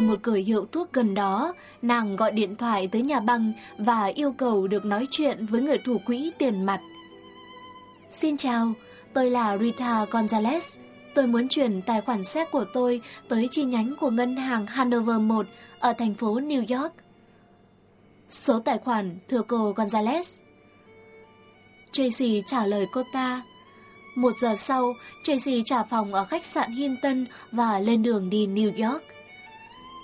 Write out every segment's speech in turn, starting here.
Từ một cửa hiệu thuốc gần đó, nàng gọi điện thoại tới nhà băng và yêu cầu được nói chuyện với người thủ quỹ tiền mặt. Xin chào, tôi là Rita Gonzalez. Tôi muốn chuyển tài khoản séc của tôi tới chi nhánh của ngân hàng Hanover 1 ở thành phố New York. Số tài khoản thưa cô Gonzalez. Tracy trả lời cô ta. Một giờ sau, Tracy trả phòng ở khách sạn Hinton và lên đường đi New York.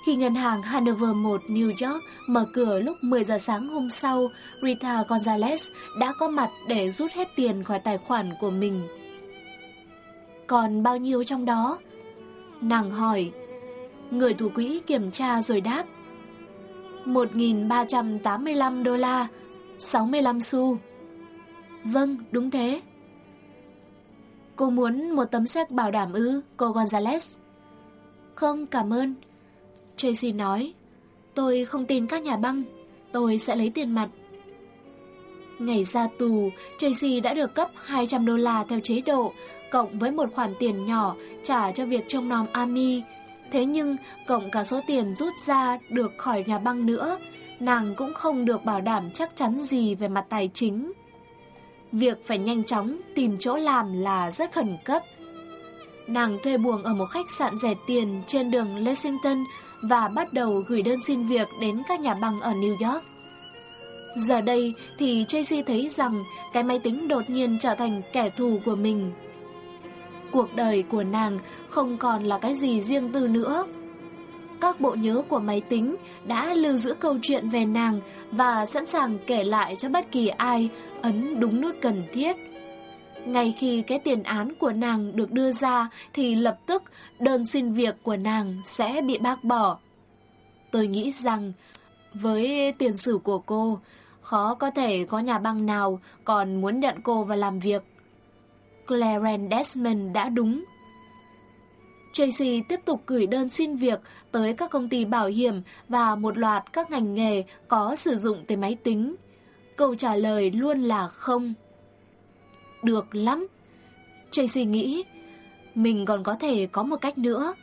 Khi ngân hàng Hanover 1 New York mở cửa lúc 10 giờ sáng hôm sau, Rita Gonzalez đã có mặt để rút hết tiền khỏi tài khoản của mình. Còn bao nhiêu trong đó? Nàng hỏi. Người thủ quỹ kiểm tra rồi đáp. 1.385 đô la, 65 xu. Vâng, đúng thế. Cô muốn một tấm séc bảo đảm ư, cô Gonzalez? Không, cảm ơn. Tracy nói, tôi không tin các nhà băng, tôi sẽ lấy tiền mặt. Ngày ra tù, Tracy đã được cấp 200 đô la theo chế độ, cộng với một khoản tiền nhỏ trả cho việc trông nom Ami. Thế nhưng, cộng cả số tiền rút ra được khỏi nhà băng nữa, nàng cũng không được bảo đảm chắc chắn gì về mặt tài chính. Việc phải nhanh chóng tìm chỗ làm là rất khẩn cấp. Nàng thuê buồng ở một khách sạn rẻ tiền trên đường Lexington và bắt đầu gửi đơn xin việc đến các nhà băng ở New York. Giờ đây thì Tracy thấy rằng cái máy tính đột nhiên trở thành kẻ thù của mình. Cuộc đời của nàng không còn là cái gì riêng tư nữa. Các bộ nhớ của máy tính đã lưu giữ câu chuyện về nàng và sẵn sàng kể lại cho bất kỳ ai ấn đúng nút cần thiết. Ngay khi cái tiền án của nàng được đưa ra thì lập tức đơn xin việc của nàng sẽ bị bác bỏ. Tôi nghĩ rằng với tiền sử của cô, khó có thể có nhà băng nào còn muốn nhận cô vào làm việc. Clarence Desmond đã đúng. Tracy tiếp tục gửi đơn xin việc tới các công ty bảo hiểm và một loạt các ngành nghề có sử dụng tới máy tính. Câu trả lời luôn là không. Được lắm. Tracy nghĩ, mình còn có thể có một cách nữa.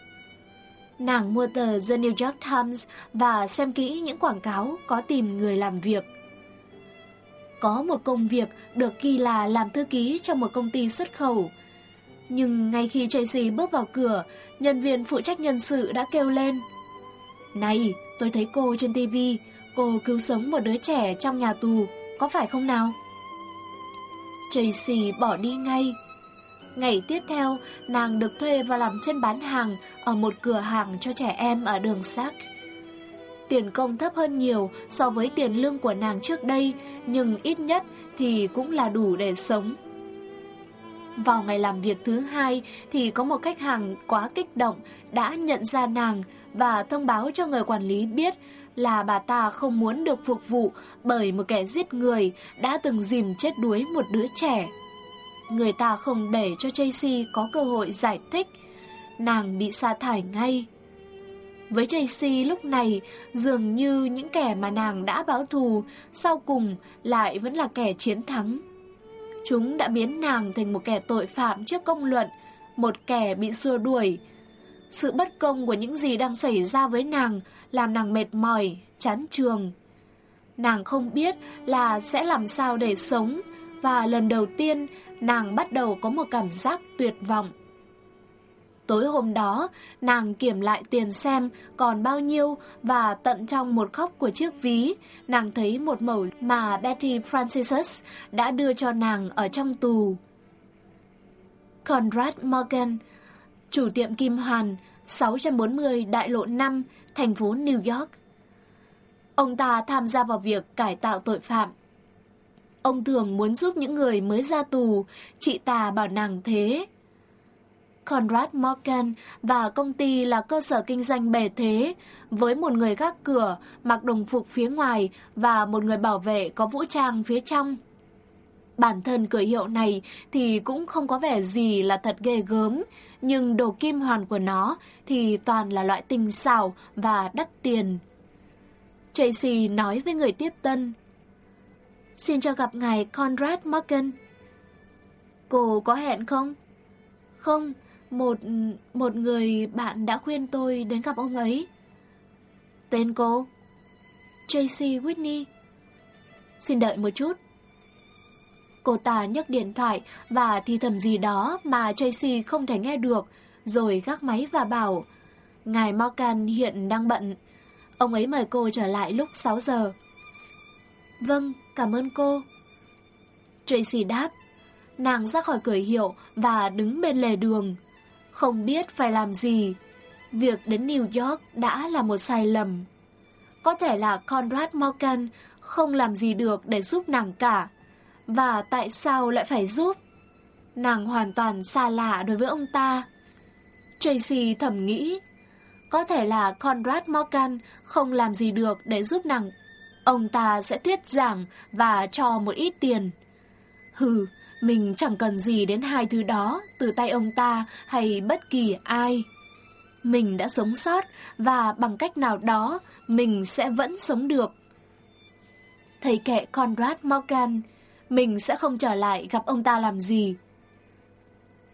Nàng mua tờ The New York Times và xem kỹ những quảng cáo có tìm người làm việc. Có một công việc được ghi là làm thư ký trong một công ty xuất khẩu. Nhưng ngay khi Tracy bước vào cửa, nhân viên phụ trách nhân sự đã kêu lên. Này, tôi thấy cô trên TV, cô cứu sống một đứa trẻ trong nhà tù, có phải không nào? Tracy bỏ đi ngay. Ngày tiếp theo, nàng được thuê vào làm chân bán hàng ở một cửa hàng cho trẻ em ở đường sát. Tiền công thấp hơn nhiều so với tiền lương của nàng trước đây, nhưng ít nhất thì cũng là đủ để sống. Vào ngày làm việc thứ hai thì có một khách hàng quá kích động đã nhận ra nàng và thông báo cho người quản lý biết là bà ta không muốn được phục vụ bởi một kẻ giết người đã từng dìm chết đuối một đứa trẻ. Người ta không để cho Tracy có cơ hội giải thích, nàng bị sa thải ngay. Với Tracy lúc này, dường như những kẻ mà nàng đã báo thù, sau cùng lại vẫn là kẻ chiến thắng. Chúng đã biến nàng thành một kẻ tội phạm trước công luận, một kẻ bị xua đuổi. Sự bất công của những gì đang xảy ra với nàng làm nàng mệt mỏi, chán trường. Nàng không biết là sẽ làm sao để sống, và lần đầu tiên nàng bắt đầu có một cảm giác tuyệt vọng. Tối hôm đó, nàng kiểm lại tiền xem còn bao nhiêu và tận trong một khóc của chiếc ví, nàng thấy một mẩu mà Betty Francis đã đưa cho nàng ở trong tù. Conrad Morgan, chủ tiệm Kim Hoàn, 640 Đại lộ 5, thành phố New York. Ông ta tham gia vào việc cải tạo tội phạm. Ông thường muốn giúp những người mới ra tù, chị ta bảo nàng thế. Conrad Morgan và công ty là cơ sở kinh doanh bề thế, với một người gác cửa mặc đồng phục phía ngoài và một người bảo vệ có vũ trang phía trong. Bản thân cửa hiệu này thì cũng không có vẻ gì là thật ghê gớm, nhưng đồ kim hoàn của nó thì toàn là loại tinh xảo và đắt tiền. Tracy nói với người tiếp tân. Xin cho gặp ngài Conrad Morgan. Cô có hẹn không? Không, một một người bạn đã khuyên tôi đến gặp ông ấy. Tên cô? Tracy Whitney. Xin đợi một chút. Cô ta nhấc điện thoại và thì thầm gì đó mà Tracy không thể nghe được, rồi gác máy và bảo, Ngài Morgan hiện đang bận. Ông ấy mời cô trở lại lúc 6 giờ. Vâng, cảm ơn cô. Tracy đáp. Nàng ra khỏi cửa hiệu và đứng bên lề đường. Không biết phải làm gì. Việc đến New York đã là một sai lầm. Có thể là Conrad Morgan không làm gì được để giúp nàng cả. Và tại sao lại phải giúp? Nàng hoàn toàn xa lạ đối với ông ta. Tracy thầm nghĩ, có thể là Conrad Morgan không làm gì được để giúp nàng. Ông ta sẽ thuyết giảng và cho một ít tiền. Hừ, mình chẳng cần gì đến hai thứ đó từ tay ông ta hay bất kỳ ai. Mình đã sống sót và bằng cách nào đó mình sẽ vẫn sống được. Thầy kệ Conrad Morgan mình sẽ không trở lại gặp ông ta làm gì.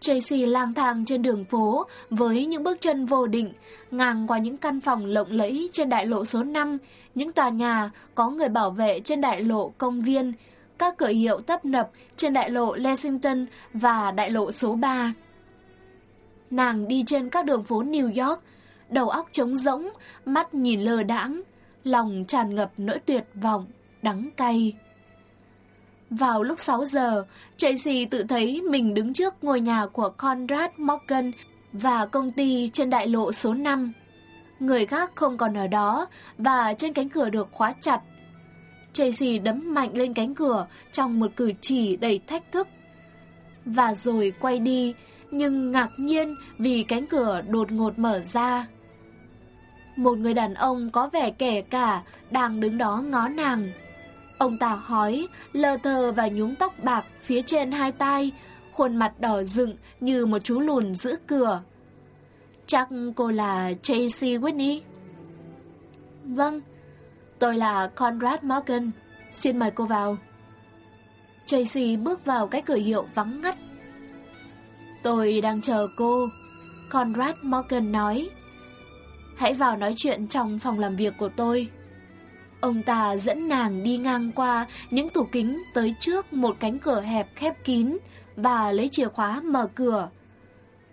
Tracy lang thang trên đường phố với những bước chân vô định, ngang qua những căn phòng lộng lẫy trên đại lộ số 5, những tòa nhà có người bảo vệ trên đại lộ công viên, các cửa hiệu tấp nập trên đại lộ Lexington và đại lộ số 3. Nàng đi trên các đường phố New York, đầu óc trống rỗng, mắt nhìn lờ đãng, lòng tràn ngập nỗi tuyệt vọng, đắng cay. Vào lúc 6 giờ, Tracy tự thấy mình đứng trước ngôi nhà của Conrad Morgan và công ty trên đại lộ số 5. Người khác không còn ở đó và trên cánh cửa được khóa chặt. Tracy đấm mạnh lên cánh cửa trong một cử chỉ đầy thách thức. Và rồi quay đi, nhưng ngạc nhiên vì cánh cửa đột ngột mở ra. Một người đàn ông có vẻ kẻ cả đang đứng đó ngó nàng. Ông ta hói, lờ thơ và nhúng tóc bạc phía trên hai tay, khuôn mặt đỏ rựng như một chú lùn giữ cửa. Chắc cô là Tracy Whitney? Vâng, tôi là Conrad Morgan. Xin mời cô vào. Tracy bước vào cái cửa hiệu vắng ngắt. Tôi đang chờ cô, Conrad Morgan nói. Hãy vào nói chuyện trong phòng làm việc của tôi. Ông ta dẫn nàng đi ngang qua những tủ kính tới trước một cánh cửa hẹp khép kín và lấy chìa khóa mở cửa.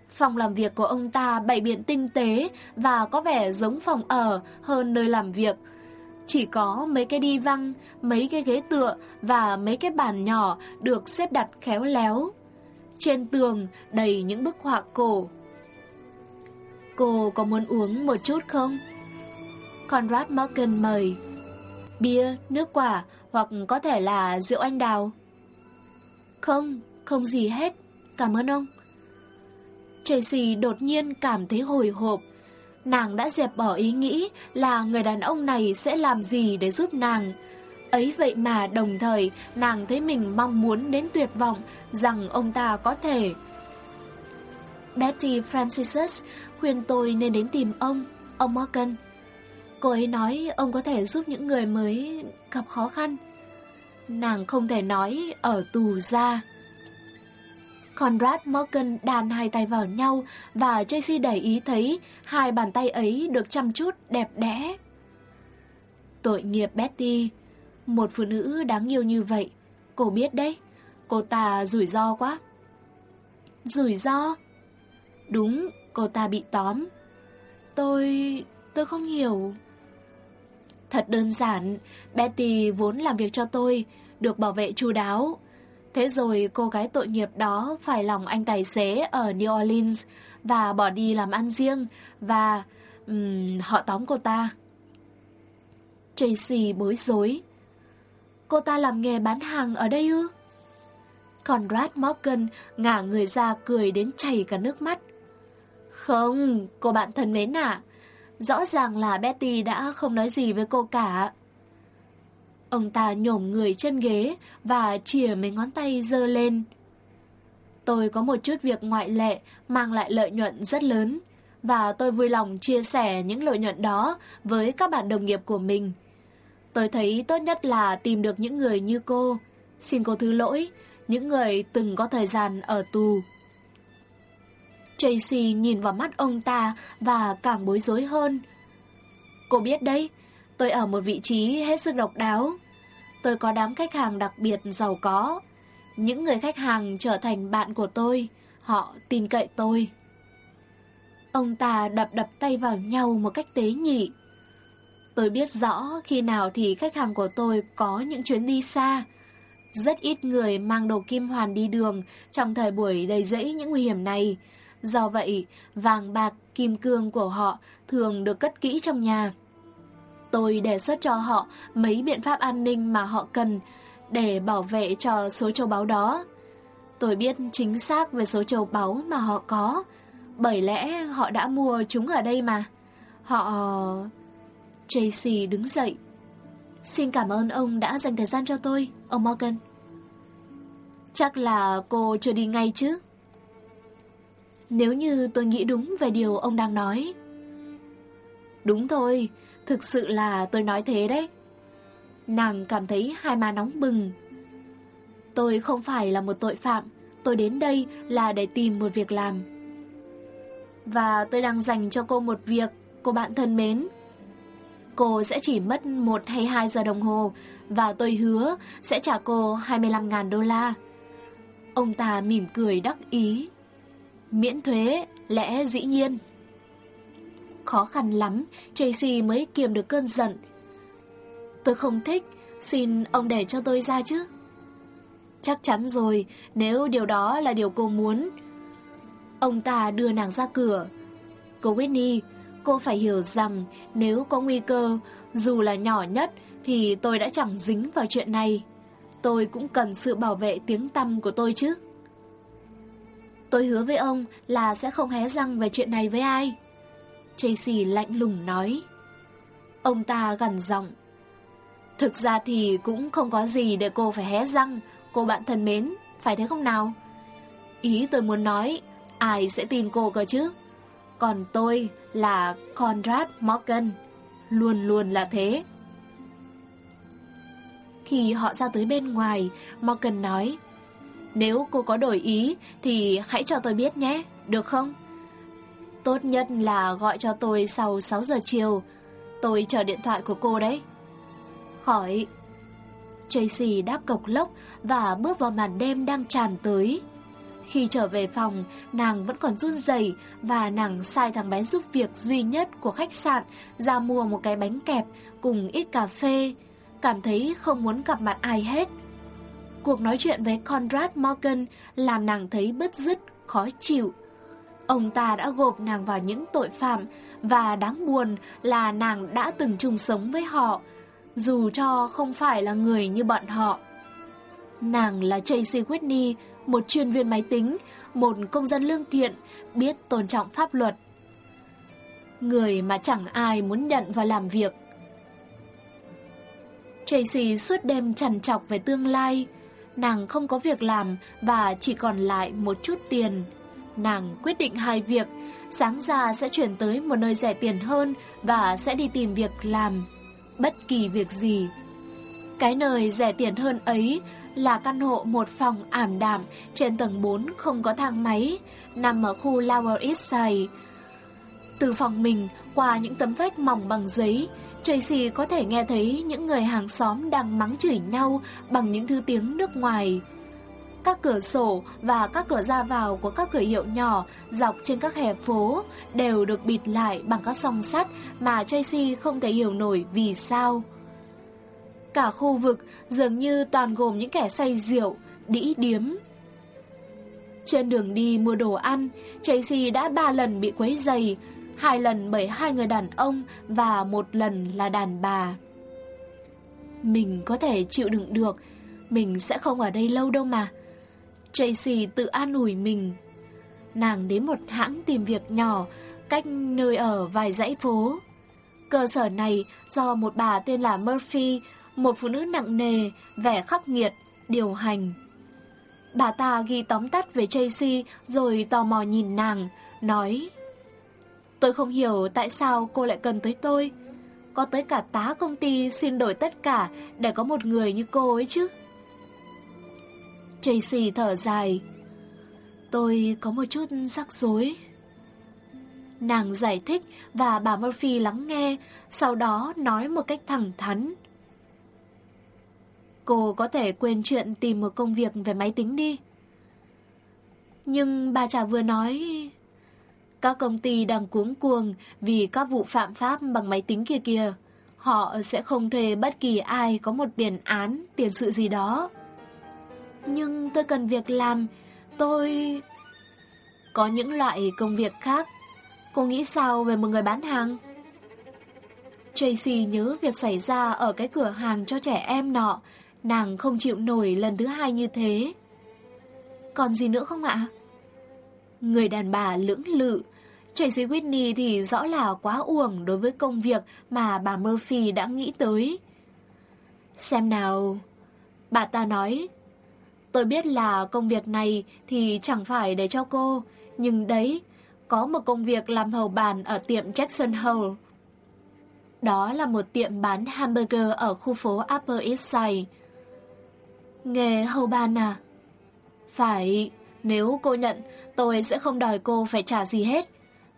Phòng làm việc của ông ta bày biện tinh tế và có vẻ giống phòng ở hơn nơi làm việc. Chỉ có mấy cái đi văng, mấy cái ghế tựa và mấy cái bàn nhỏ được xếp đặt khéo léo. Trên tường đầy những bức họa cổ. Cô có muốn uống một chút không? Conrad Morgan mời bia, nước quả hoặc có thể là rượu anh đào. Không, không gì hết, cảm ơn ông. Tracy đột nhiên cảm thấy hồi hộp. Nàng đã dẹp bỏ ý nghĩ là người đàn ông này sẽ làm gì để giúp nàng. Ấy vậy mà đồng thời nàng thấy mình mong muốn đến tuyệt vọng rằng ông ta có thể. Betty Francis khuyên tôi nên đến tìm ông, ông Morgan. Cô ấy nói ông có thể giúp những người mới gặp khó khăn. Nàng không thể nói ở tù ra. Conrad Morgan đàn hai tay vào nhau và Tracy để ý thấy hai bàn tay ấy được chăm chút đẹp đẽ. Tội nghiệp Betty, một phụ nữ đáng yêu như vậy, cô biết đấy, cô ta rủi ro quá. Rủi ro? Đúng, cô ta bị tóm. Tôi... tôi không hiểu... Thật đơn giản, Betty vốn làm việc cho tôi, được bảo vệ chu đáo. Thế rồi cô gái tội nghiệp đó phải lòng anh tài xế ở New Orleans và bỏ đi làm ăn riêng và um, họ tóm cô ta. Tracy bối rối. Cô ta làm nghề bán hàng ở đây ư? Conrad Morgan ngả người ra cười đến chảy cả nước mắt. Không, cô bạn thân mến ạ. Rõ ràng là Betty đã không nói gì với cô cả. Ông ta nhổm người chân ghế và chìa mấy ngón tay dơ lên. Tôi có một chút việc ngoại lệ mang lại lợi nhuận rất lớn và tôi vui lòng chia sẻ những lợi nhuận đó với các bạn đồng nghiệp của mình. Tôi thấy tốt nhất là tìm được những người như cô. Xin cô thứ lỗi, những người từng có thời gian ở tù. Tracy nhìn vào mắt ông ta và càng bối rối hơn. Cô biết đấy, tôi ở một vị trí hết sức độc đáo. Tôi có đám khách hàng đặc biệt giàu có. Những người khách hàng trở thành bạn của tôi, họ tin cậy tôi. Ông ta đập đập tay vào nhau một cách tế nhị. Tôi biết rõ khi nào thì khách hàng của tôi có những chuyến đi xa. Rất ít người mang đồ kim hoàn đi đường trong thời buổi đầy rẫy những nguy hiểm này. Do vậy, vàng bạc, kim cương của họ thường được cất kỹ trong nhà. Tôi đề xuất cho họ mấy biện pháp an ninh mà họ cần để bảo vệ cho số châu báu đó. Tôi biết chính xác về số châu báu mà họ có, bởi lẽ họ đã mua chúng ở đây mà. Họ... Tracy đứng dậy. Xin cảm ơn ông đã dành thời gian cho tôi, ông Morgan. Chắc là cô chưa đi ngay chứ? Nếu như tôi nghĩ đúng về điều ông đang nói. Đúng thôi, thực sự là tôi nói thế đấy. Nàng cảm thấy hai má nóng bừng. Tôi không phải là một tội phạm, tôi đến đây là để tìm một việc làm. Và tôi đang dành cho cô một việc, cô bạn thân mến. Cô sẽ chỉ mất 1 hay 2 giờ đồng hồ và tôi hứa sẽ trả cô 25.000 đô la. Ông ta mỉm cười đắc ý. Miễn thuế, lẽ dĩ nhiên. Khó khăn lắm, Tracy mới kiềm được cơn giận. Tôi không thích, xin ông để cho tôi ra chứ. Chắc chắn rồi, nếu điều đó là điều cô muốn. Ông ta đưa nàng ra cửa. Cô Whitney, cô phải hiểu rằng nếu có nguy cơ, dù là nhỏ nhất, thì tôi đã chẳng dính vào chuyện này. Tôi cũng cần sự bảo vệ tiếng tăm của tôi chứ. Tôi hứa với ông là sẽ không hé răng về chuyện này với ai. Tracy lạnh lùng nói. Ông ta gần giọng. Thực ra thì cũng không có gì để cô phải hé răng, cô bạn thân mến, phải thế không nào? Ý tôi muốn nói, ai sẽ tin cô cơ chứ? Còn tôi là Conrad Morgan, luôn luôn là thế. Khi họ ra tới bên ngoài, Morgan nói, nếu cô có đổi ý thì hãy cho tôi biết nhé, được không? Tốt nhất là gọi cho tôi sau 6 giờ chiều. Tôi chờ điện thoại của cô đấy. Khỏi. Tracy đáp cộc lốc và bước vào màn đêm đang tràn tới. Khi trở về phòng, nàng vẫn còn run rẩy và nàng sai thằng bé giúp việc duy nhất của khách sạn ra mua một cái bánh kẹp cùng ít cà phê, cảm thấy không muốn gặp mặt ai hết. Cuộc nói chuyện với Conrad Morgan làm nàng thấy bứt rứt, khó chịu. Ông ta đã gộp nàng vào những tội phạm và đáng buồn là nàng đã từng chung sống với họ, dù cho không phải là người như bọn họ. Nàng là Tracy Whitney, một chuyên viên máy tính, một công dân lương thiện, biết tôn trọng pháp luật. Người mà chẳng ai muốn nhận và làm việc. Tracy suốt đêm trằn trọc về tương lai, nàng không có việc làm và chỉ còn lại một chút tiền. Nàng quyết định hai việc, sáng ra sẽ chuyển tới một nơi rẻ tiền hơn và sẽ đi tìm việc làm, bất kỳ việc gì. Cái nơi rẻ tiền hơn ấy là căn hộ một phòng ảm đạm trên tầng 4 không có thang máy, nằm ở khu Lower East Side. Từ phòng mình, qua những tấm vách mỏng bằng giấy, Tracy có thể nghe thấy những người hàng xóm đang mắng chửi nhau bằng những thứ tiếng nước ngoài. Các cửa sổ và các cửa ra vào của các cửa hiệu nhỏ dọc trên các hè phố đều được bịt lại bằng các song sắt mà Tracy không thể hiểu nổi vì sao. Cả khu vực dường như toàn gồm những kẻ say rượu, đĩ điếm. Trên đường đi mua đồ ăn, Tracy đã ba lần bị quấy dày, hai lần bởi hai người đàn ông và một lần là đàn bà. Mình có thể chịu đựng được, mình sẽ không ở đây lâu đâu mà. Tracy tự an ủi mình. nàng đến một hãng tìm việc nhỏ, cách nơi ở vài dãy phố. Cơ sở này do một bà tên là Murphy, một phụ nữ nặng nề, vẻ khắc nghiệt, điều hành. Bà ta ghi tóm tắt về Tracy rồi tò mò nhìn nàng, nói Tôi không hiểu tại sao cô lại cần tới tôi. Có tới cả tá công ty xin đổi tất cả để có một người như cô ấy chứ. Tracy thở dài. Tôi có một chút rắc rối. Nàng giải thích và bà Murphy lắng nghe, sau đó nói một cách thẳng thắn. Cô có thể quên chuyện tìm một công việc về máy tính đi. Nhưng bà chả vừa nói... Các công ty đang cuống cuồng vì các vụ phạm pháp bằng máy tính kia kìa. Họ sẽ không thuê bất kỳ ai có một tiền án, tiền sự gì đó. Nhưng tôi cần việc làm, tôi... Có những loại công việc khác. Cô nghĩ sao về một người bán hàng? Tracy nhớ việc xảy ra ở cái cửa hàng cho trẻ em nọ. Nàng không chịu nổi lần thứ hai như thế. Còn gì nữa không ạ? Người đàn bà lưỡng lự. Tracy Whitney thì rõ là quá uổng đối với công việc mà bà Murphy đã nghĩ tới. Xem nào... Bà ta nói, tôi biết là công việc này thì chẳng phải để cho cô, nhưng đấy, có một công việc làm hầu bàn ở tiệm Jackson Hole. Đó là một tiệm bán hamburger ở khu phố Upper East Side. Nghề hầu bàn à? Phải, nếu cô nhận, tôi sẽ không đòi cô phải trả gì hết.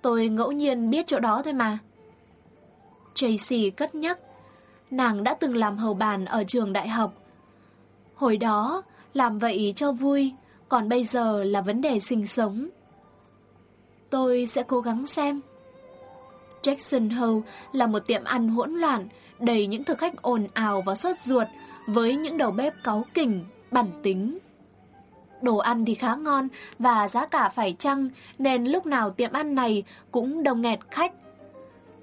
Tôi ngẫu nhiên biết chỗ đó thôi mà. Tracy cất nhắc. Nàng đã từng làm hầu bàn ở trường đại học. Hồi đó, làm vậy cho vui, còn bây giờ là vấn đề sinh sống. Tôi sẽ cố gắng xem. Jackson Hole là một tiệm ăn hỗn loạn, đầy những thực khách ồn ào và sốt ruột, với những đầu bếp cáu kỉnh, bản tính. Đồ ăn thì khá ngon và giá cả phải chăng nên lúc nào tiệm ăn này cũng đông nghẹt khách.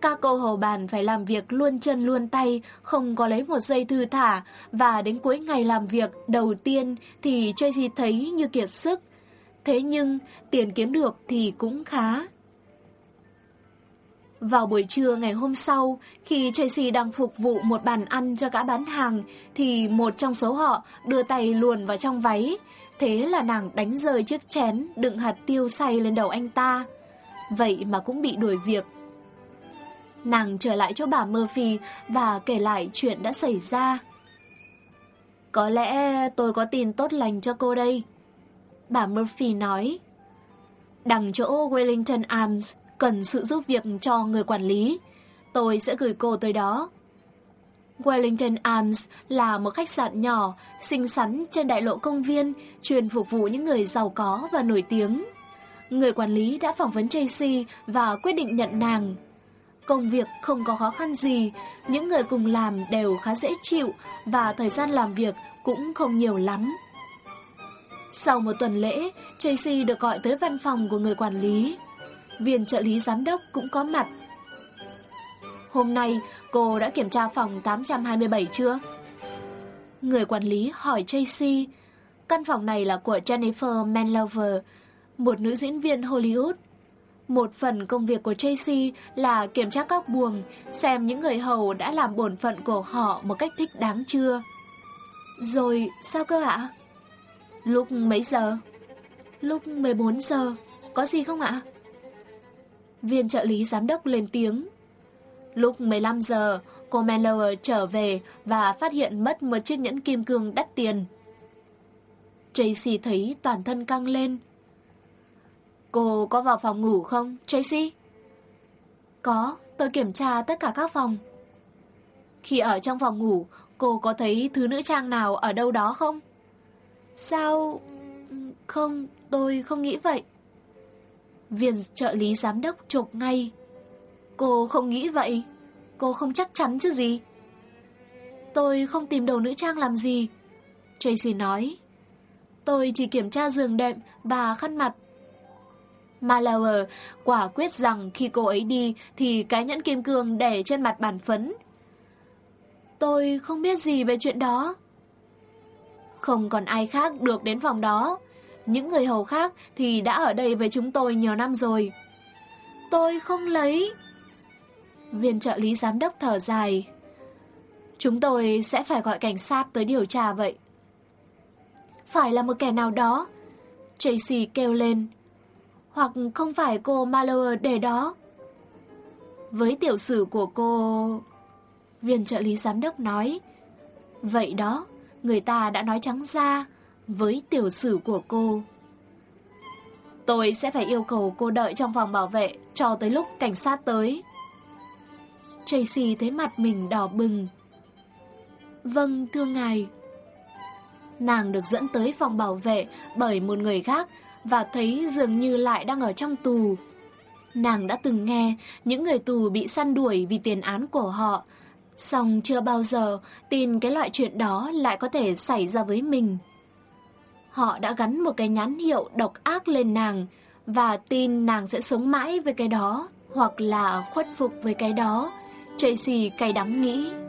Các cô hầu bàn phải làm việc luôn chân luôn tay, không có lấy một giây thư thả và đến cuối ngày làm việc đầu tiên thì Tracy thấy như kiệt sức. Thế nhưng tiền kiếm được thì cũng khá. Vào buổi trưa ngày hôm sau, khi Tracy đang phục vụ một bàn ăn cho cả bán hàng, thì một trong số họ đưa tay luồn vào trong váy. Thế là nàng đánh rơi chiếc chén đựng hạt tiêu xay lên đầu anh ta. Vậy mà cũng bị đuổi việc. Nàng trở lại chỗ bà Murphy và kể lại chuyện đã xảy ra. Có lẽ tôi có tin tốt lành cho cô đây. Bà Murphy nói. Đằng chỗ Wellington Arms cần sự giúp việc cho người quản lý. Tôi sẽ gửi cô tới đó. Wellington Arms là một khách sạn nhỏ, xinh xắn trên đại lộ công viên, chuyên phục vụ những người giàu có và nổi tiếng. Người quản lý đã phỏng vấn Tracy và quyết định nhận nàng. Công việc không có khó khăn gì, những người cùng làm đều khá dễ chịu và thời gian làm việc cũng không nhiều lắm. Sau một tuần lễ, Tracy được gọi tới văn phòng của người quản lý viên trợ lý giám đốc cũng có mặt. Hôm nay, cô đã kiểm tra phòng 827 chưa? Người quản lý hỏi Tracy, căn phòng này là của Jennifer Manlover, một nữ diễn viên Hollywood. Một phần công việc của Tracy là kiểm tra các buồng, xem những người hầu đã làm bổn phận của họ một cách thích đáng chưa. Rồi, sao cơ ạ? Lúc mấy giờ? Lúc 14 giờ. Có gì không ạ? Viên trợ lý giám đốc lên tiếng. Lúc 15 giờ, cô Manlower trở về và phát hiện mất một chiếc nhẫn kim cương đắt tiền. Tracy thấy toàn thân căng lên. Cô có vào phòng ngủ không, Tracy? Có, tôi kiểm tra tất cả các phòng. Khi ở trong phòng ngủ, cô có thấy thứ nữ trang nào ở đâu đó không? Sao... Không, tôi không nghĩ vậy. Viên trợ lý giám đốc chụp ngay. Cô không nghĩ vậy. Cô không chắc chắn chứ gì. Tôi không tìm đầu nữ trang làm gì. Tracy nói. Tôi chỉ kiểm tra giường đệm và khăn mặt. Malauer quả quyết rằng khi cô ấy đi thì cái nhẫn kim cương để trên mặt bàn phấn. Tôi không biết gì về chuyện đó. Không còn ai khác được đến phòng đó. Những người hầu khác thì đã ở đây với chúng tôi nhiều năm rồi. Tôi không lấy. Viên trợ lý giám đốc thở dài. Chúng tôi sẽ phải gọi cảnh sát tới điều tra vậy. Phải là một kẻ nào đó. Tracy kêu lên. Hoặc không phải cô Mallower để đó. Với tiểu sử của cô... Viên trợ lý giám đốc nói. Vậy đó, người ta đã nói trắng ra với tiểu sử của cô. Tôi sẽ phải yêu cầu cô đợi trong phòng bảo vệ cho tới lúc cảnh sát tới. Tracy thấy mặt mình đỏ bừng. Vâng, thưa ngài. Nàng được dẫn tới phòng bảo vệ bởi một người khác và thấy dường như lại đang ở trong tù. Nàng đã từng nghe những người tù bị săn đuổi vì tiền án của họ, song chưa bao giờ tin cái loại chuyện đó lại có thể xảy ra với mình. Họ đã gắn một cái nhãn hiệu độc ác lên nàng và tin nàng sẽ sống mãi với cái đó hoặc là khuất phục với cái đó. Tracy cay đắng nghĩ.